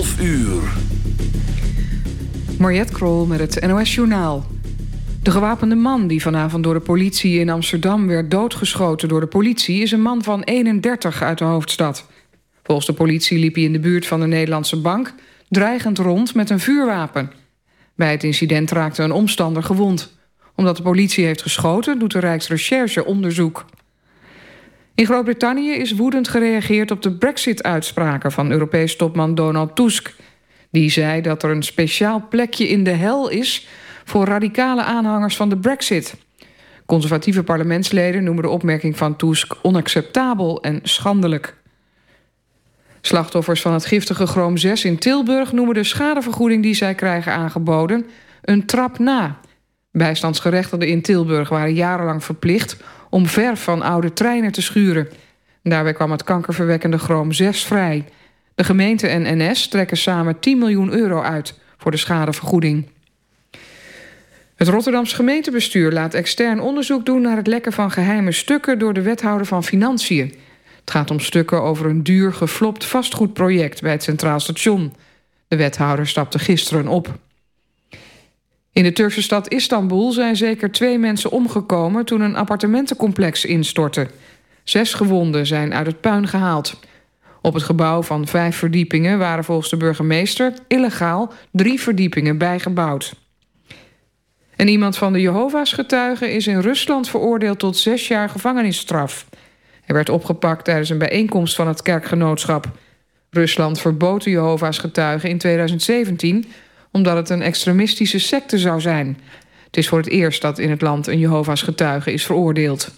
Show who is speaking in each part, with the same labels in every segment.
Speaker 1: 11 uur.
Speaker 2: Mariette Krol met het NOS Journaal. De gewapende man die vanavond door de politie in Amsterdam... werd doodgeschoten door de politie... is een man van 31 uit de hoofdstad. Volgens de politie liep hij in de buurt van de Nederlandse bank... dreigend rond met een vuurwapen. Bij het incident raakte een omstander gewond. Omdat de politie heeft geschoten... doet de Rijksrecherche onderzoek. In Groot-Brittannië is woedend gereageerd op de brexit-uitspraken... van Europees topman Donald Tusk... Die zei dat er een speciaal plekje in de hel is voor radicale aanhangers van de brexit. Conservatieve parlementsleden noemen de opmerking van Tusk onacceptabel en schandelijk. Slachtoffers van het giftige chroom 6 in Tilburg noemen de schadevergoeding die zij krijgen aangeboden een trap na. Bijstandsgerechtigden in Tilburg waren jarenlang verplicht om verf van oude treinen te schuren. Daarbij kwam het kankerverwekkende chroom 6 vrij. De gemeente en NS trekken samen 10 miljoen euro uit voor de schadevergoeding. Het Rotterdams gemeentebestuur laat extern onderzoek doen... naar het lekken van geheime stukken door de wethouder van Financiën. Het gaat om stukken over een duur geflopt vastgoedproject... bij het Centraal Station. De wethouder stapte gisteren op. In de Turkse stad Istanbul zijn zeker twee mensen omgekomen... toen een appartementencomplex instortte. Zes gewonden zijn uit het puin gehaald. Op het gebouw van vijf verdiepingen waren volgens de burgemeester illegaal drie verdiepingen bijgebouwd. En iemand van de Jehovah's getuigen is in Rusland veroordeeld tot zes jaar gevangenisstraf. Hij werd opgepakt tijdens een bijeenkomst van het kerkgenootschap. Rusland verbood de Jehovah's getuigen in 2017 omdat het een extremistische secte zou zijn. Het is voor het eerst dat in het land een Jehovah's getuige is veroordeeld.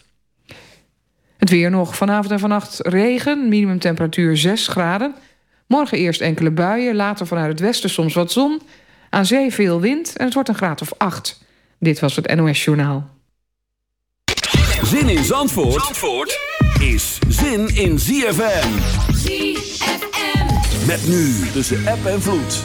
Speaker 2: Het weer nog. Vanavond en vannacht regen, minimumtemperatuur 6 graden. Morgen eerst enkele buien, later vanuit het westen soms wat zon. Aan zee veel wind en het wordt een graad of 8. Dit was het NOS Journaal.
Speaker 1: Zin in Zandvoort, Zandvoort is zin in ZFM.
Speaker 3: ZFM.
Speaker 1: Met nu tussen app en vloed.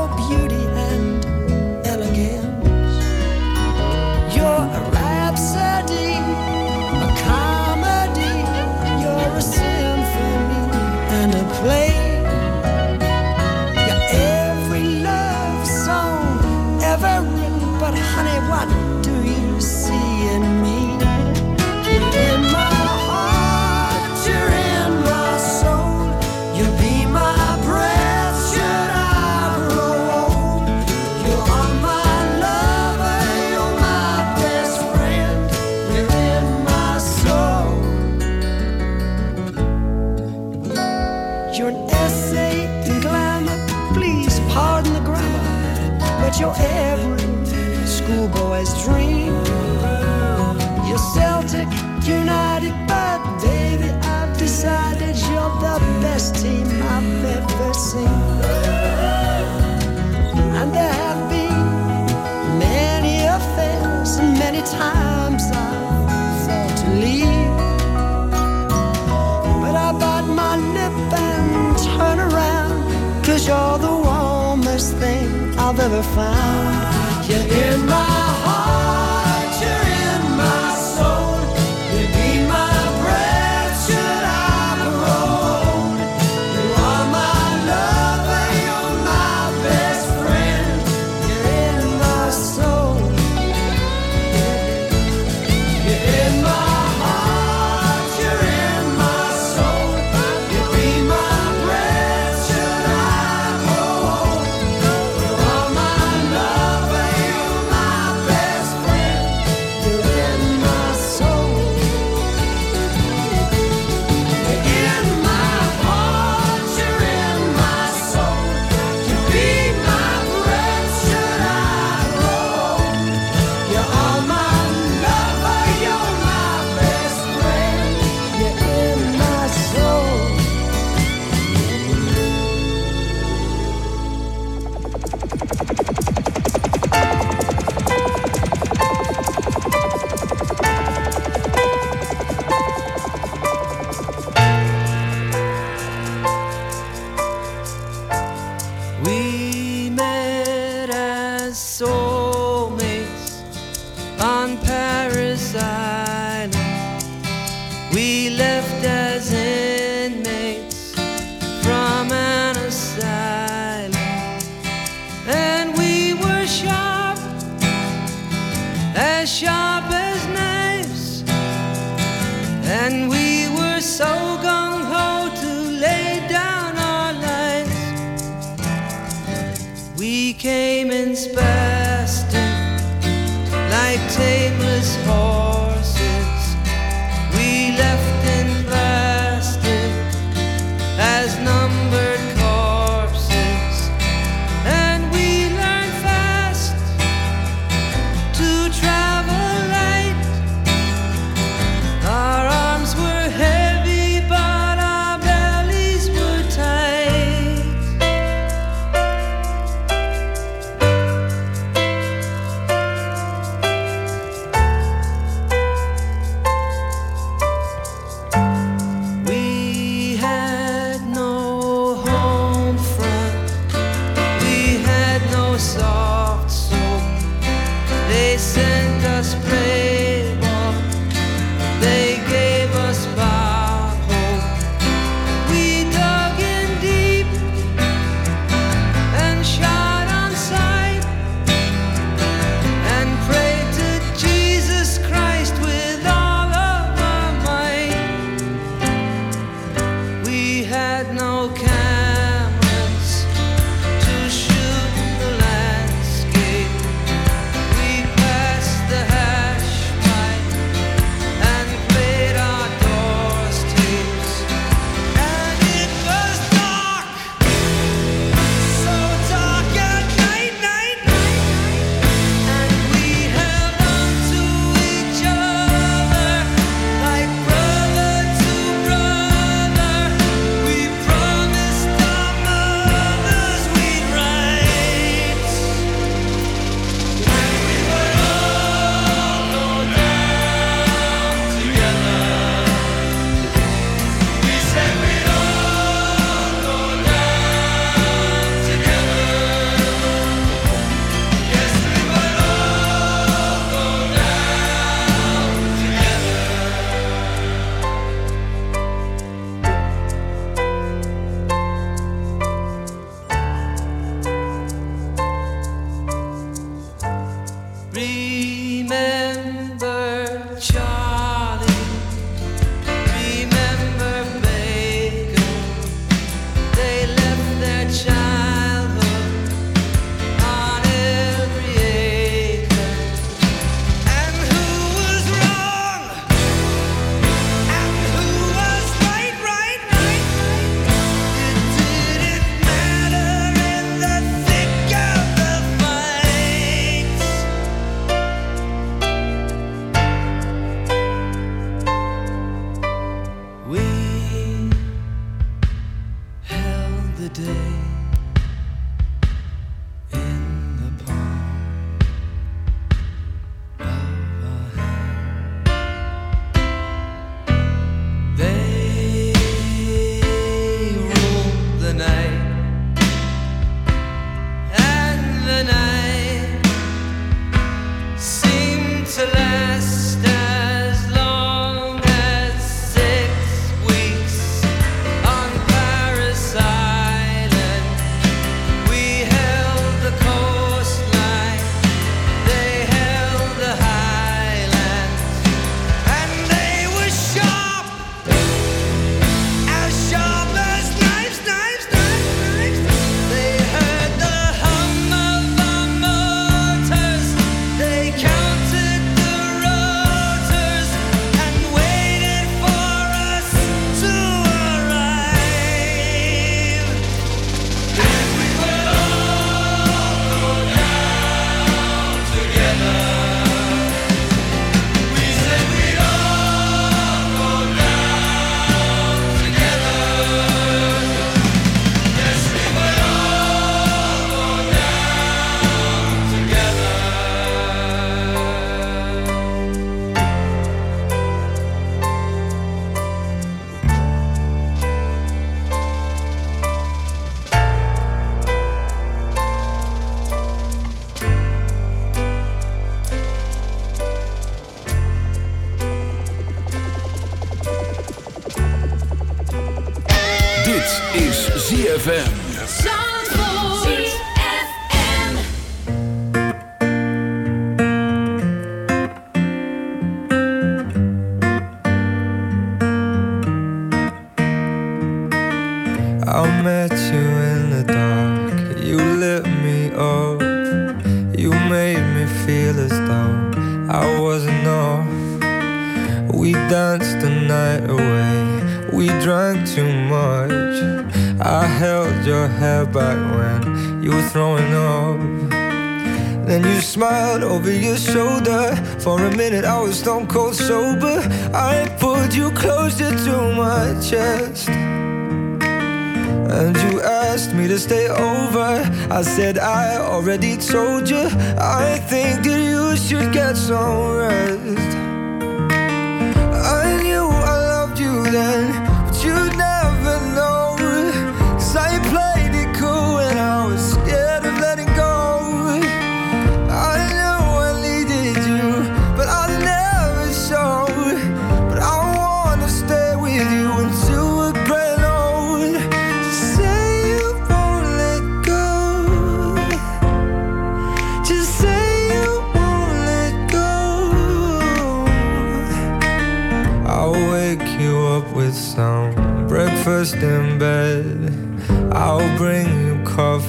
Speaker 4: I've ever found. You're in my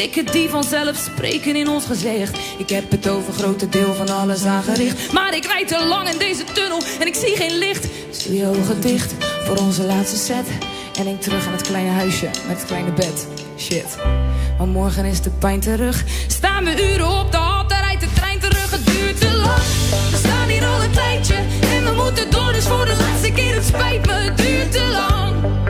Speaker 5: Blikken die vanzelf spreken in ons gezicht. Ik heb het over grote deel van alles aangericht. Maar ik rijd te lang in deze tunnel en ik zie geen licht. Stuur je ogen dicht voor onze laatste set. En denk terug aan het kleine huisje met het kleine bed. Shit. Maar morgen is de pijn terug. Staan we uren op de hal, daar rijdt de trein terug. Het duurt te lang. We staan hier al een tijdje. En we moeten door, dus voor de laatste keer. Het spijt me, duurt te lang.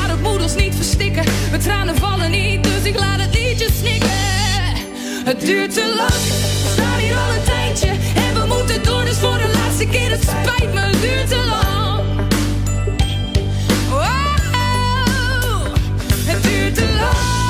Speaker 5: ons niet verstikken. Mijn tranen vallen niet, dus ik laat het liedje snikken. Het duurt te lang, we staan hier al een tijdje. En we moeten door, dus voor de laatste keer. Het spijt me, het duurt te lang. Wow, het duurt te lang.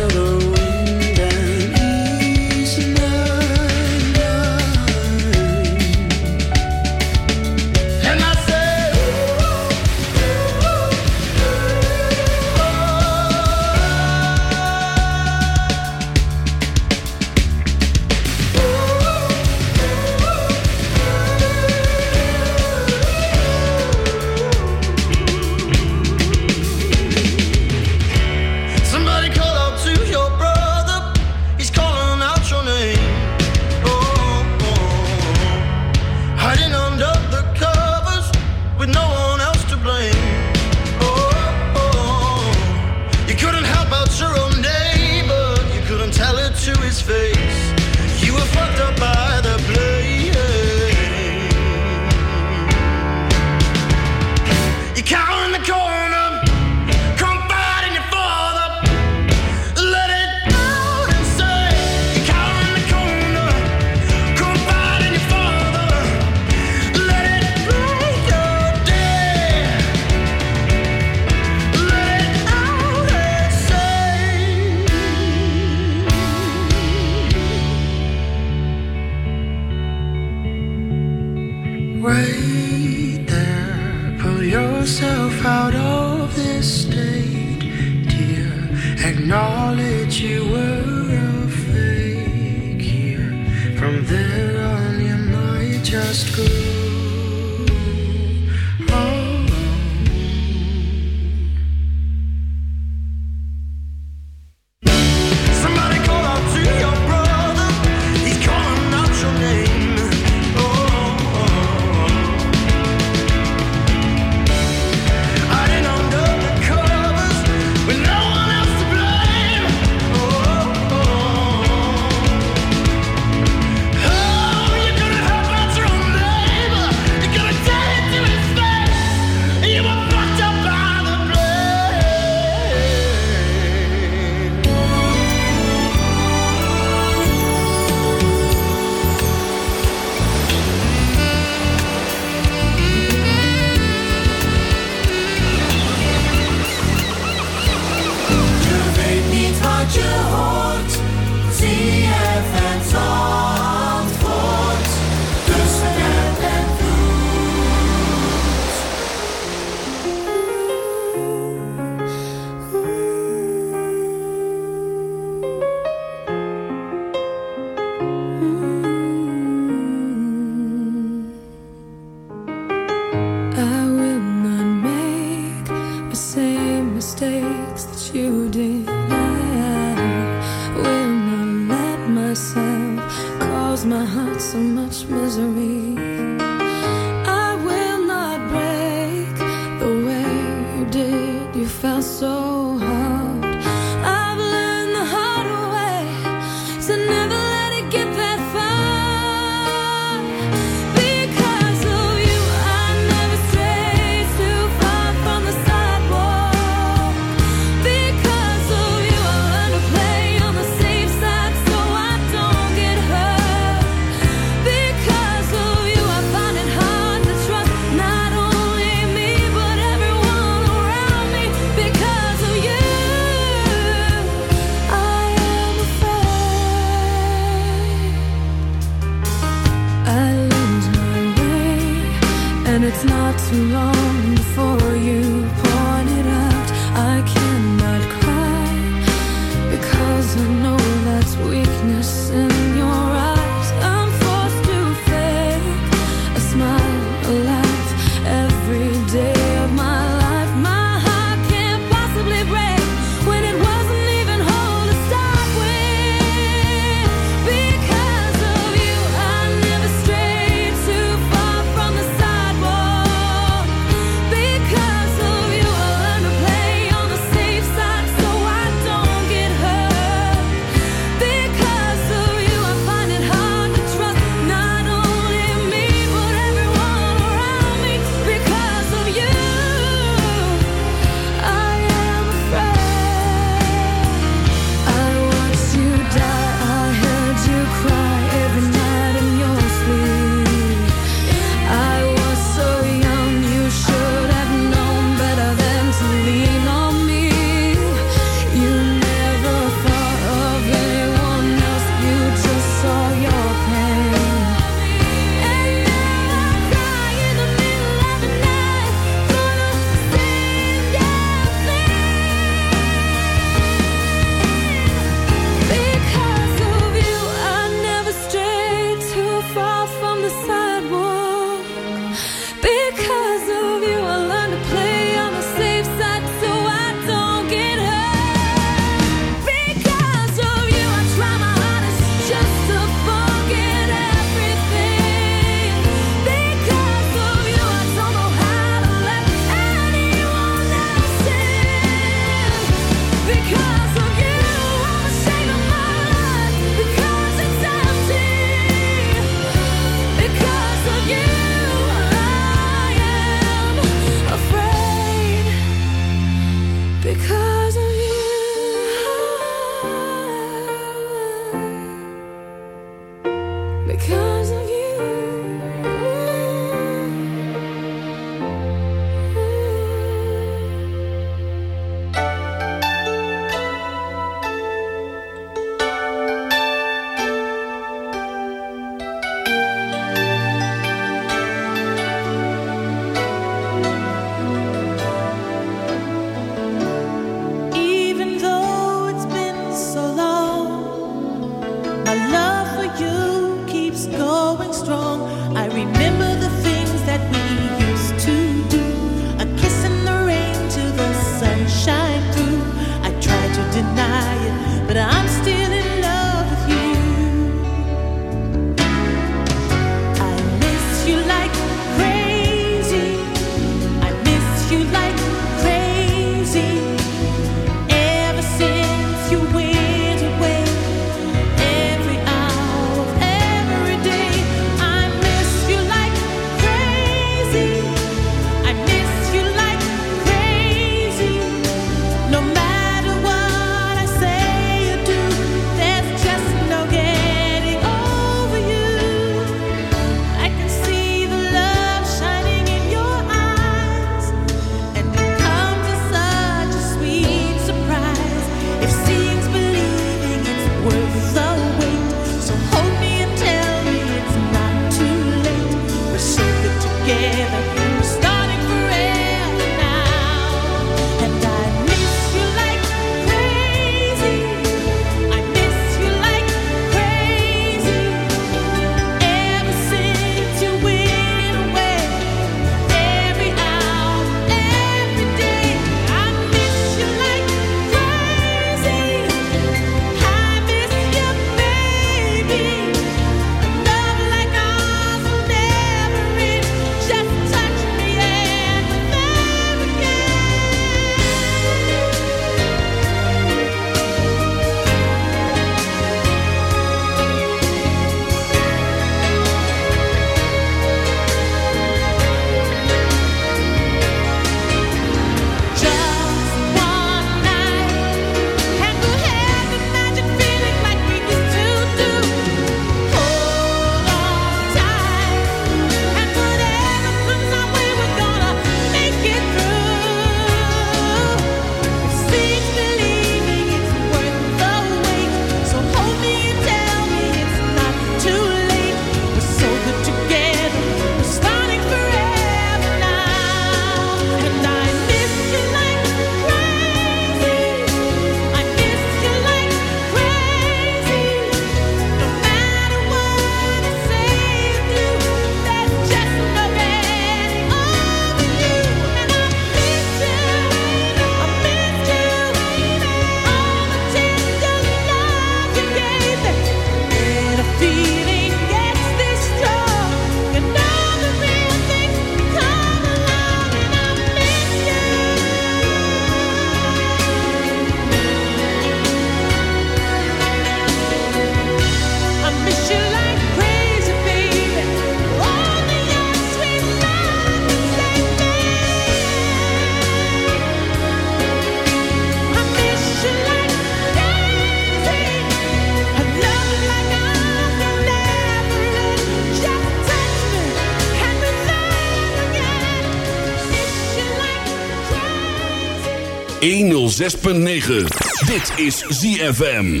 Speaker 5: 106.9. Dit is ZFM.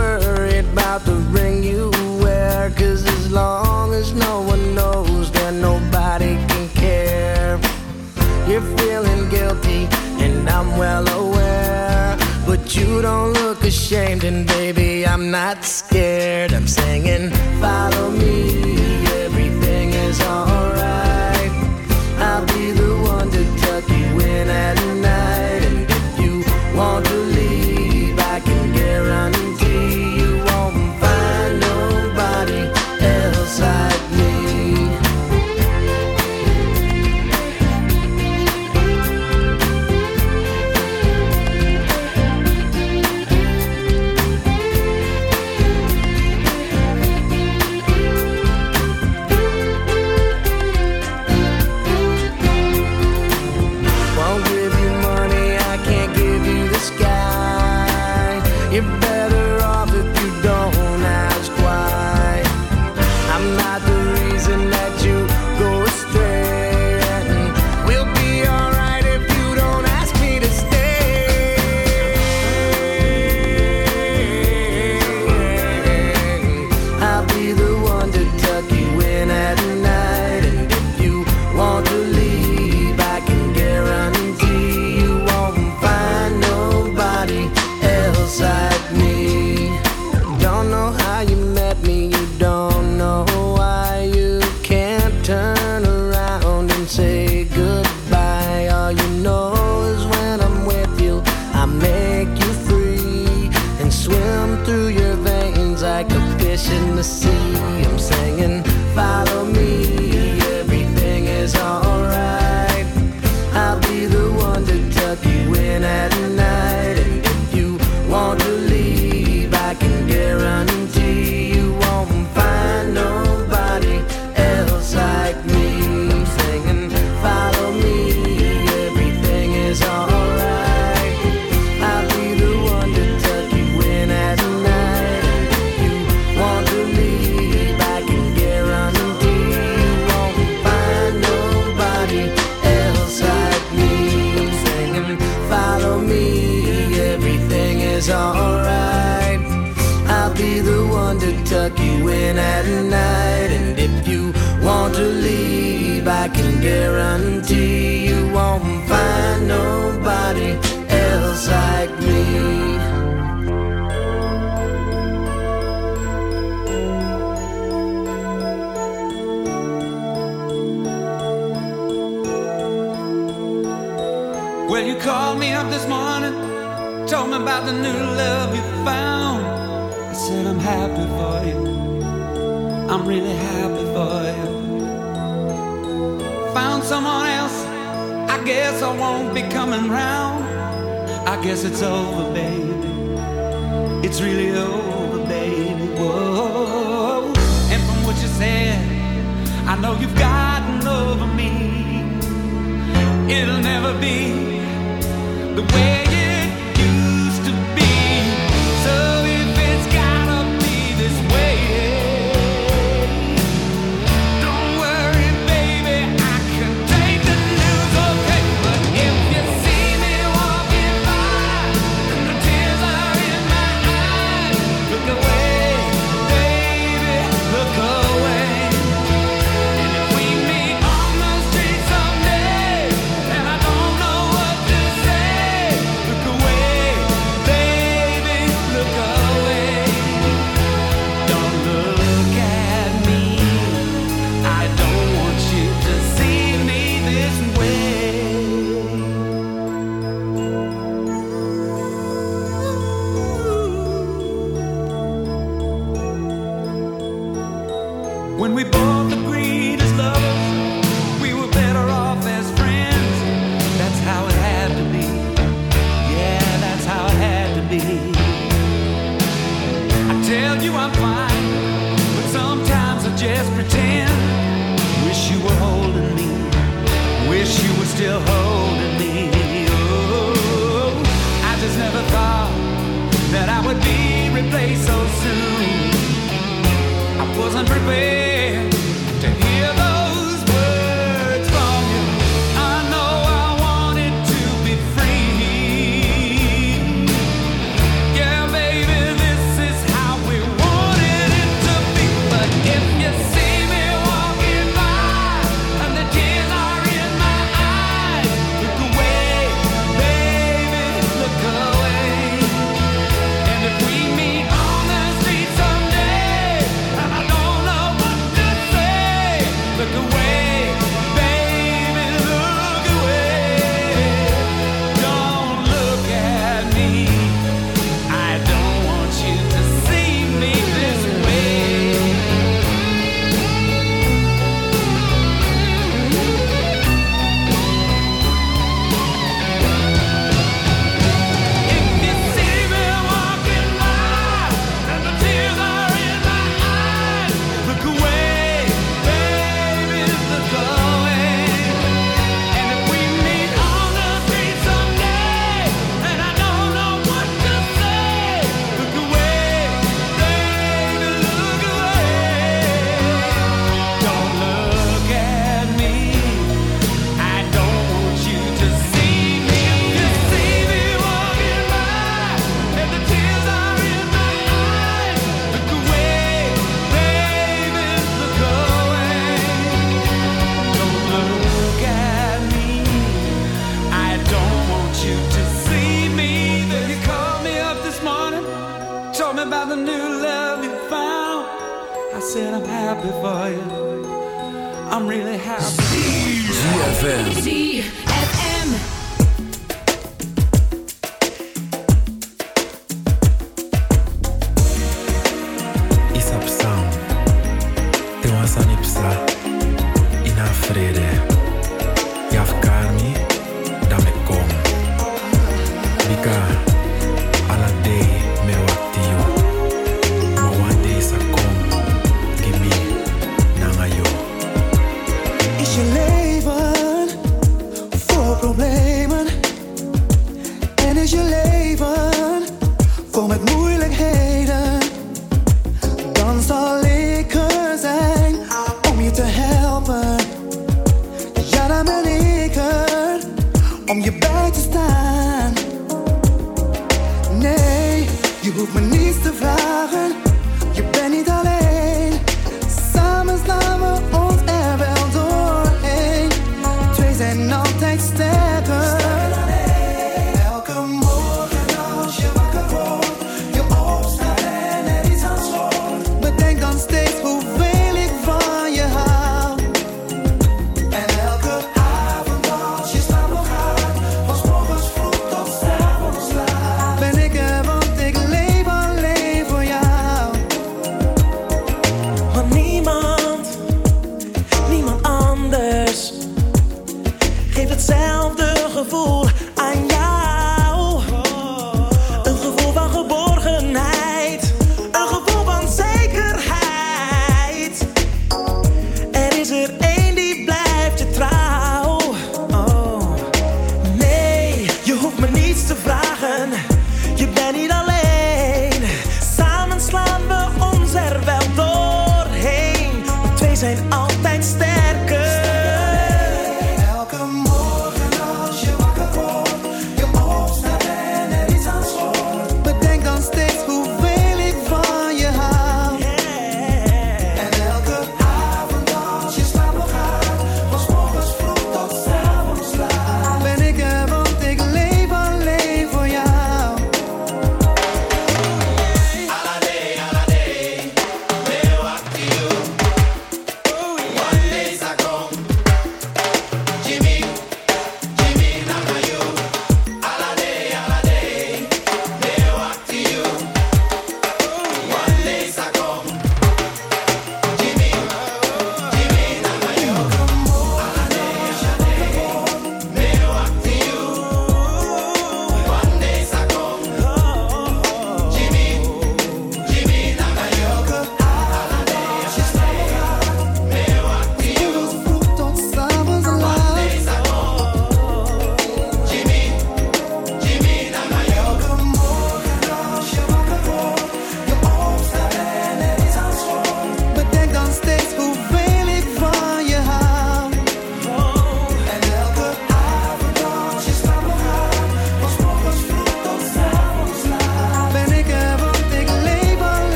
Speaker 6: Well aware. But you don't look ashamed, and baby, I'm not scared. I'm singing, follow me, everything is
Speaker 7: on.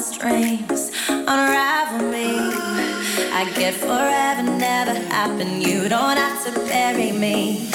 Speaker 8: strings unravel me. I get forever, never happen. You don't have to bury me.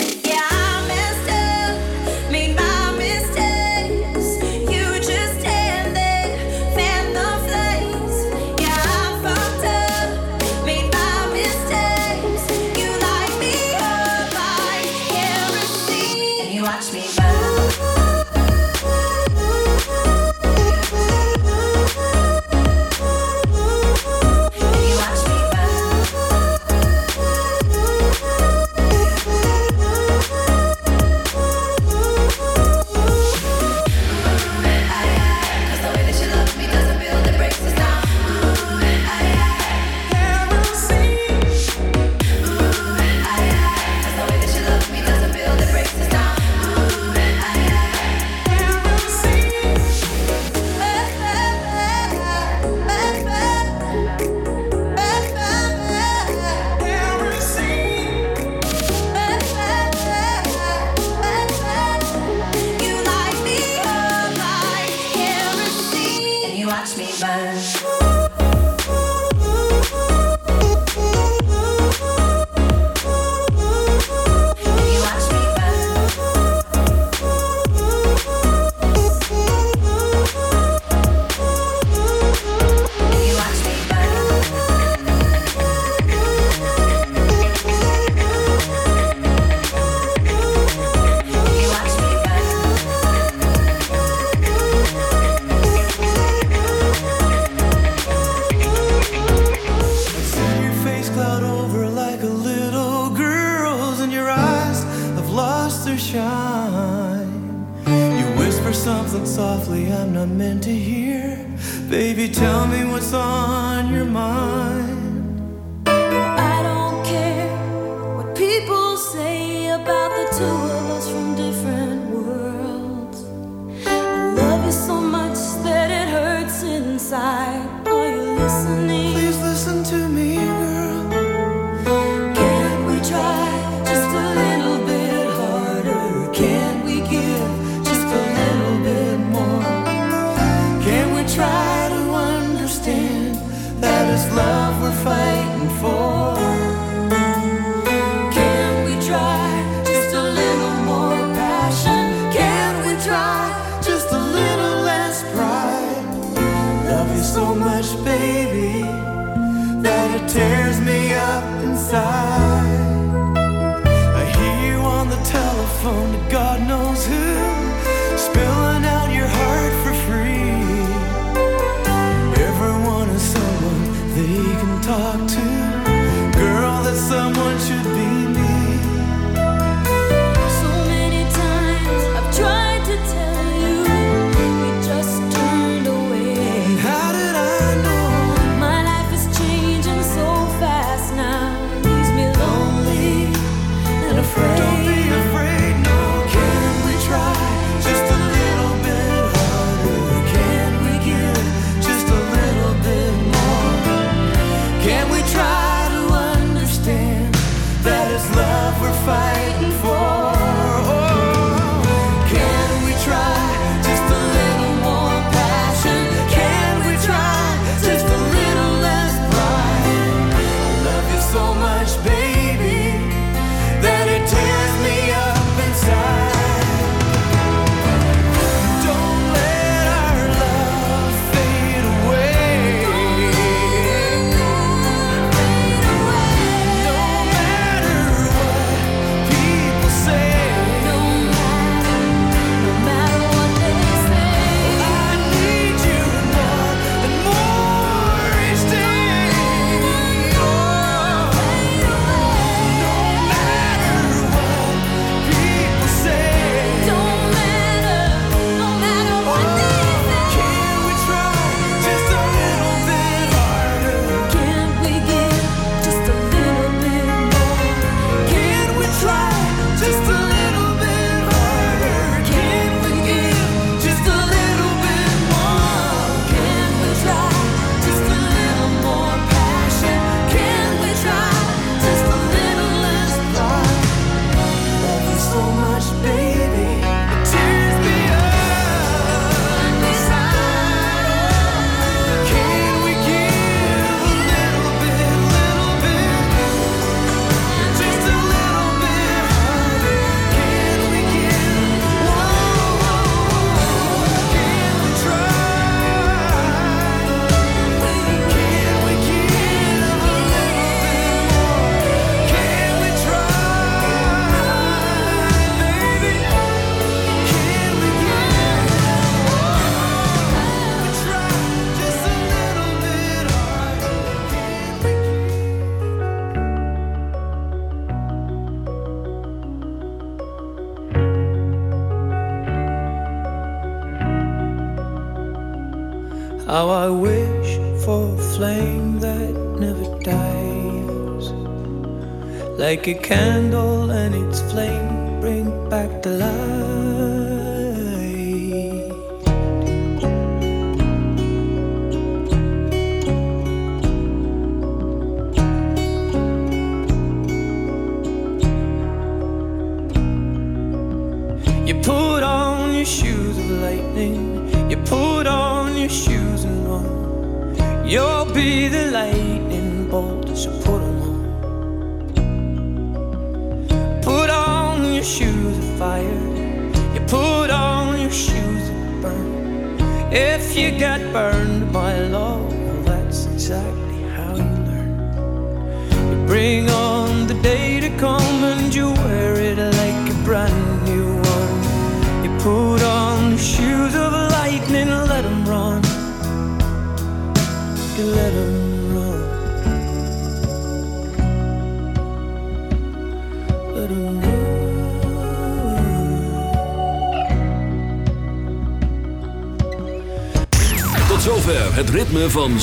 Speaker 8: like
Speaker 9: a
Speaker 10: candle.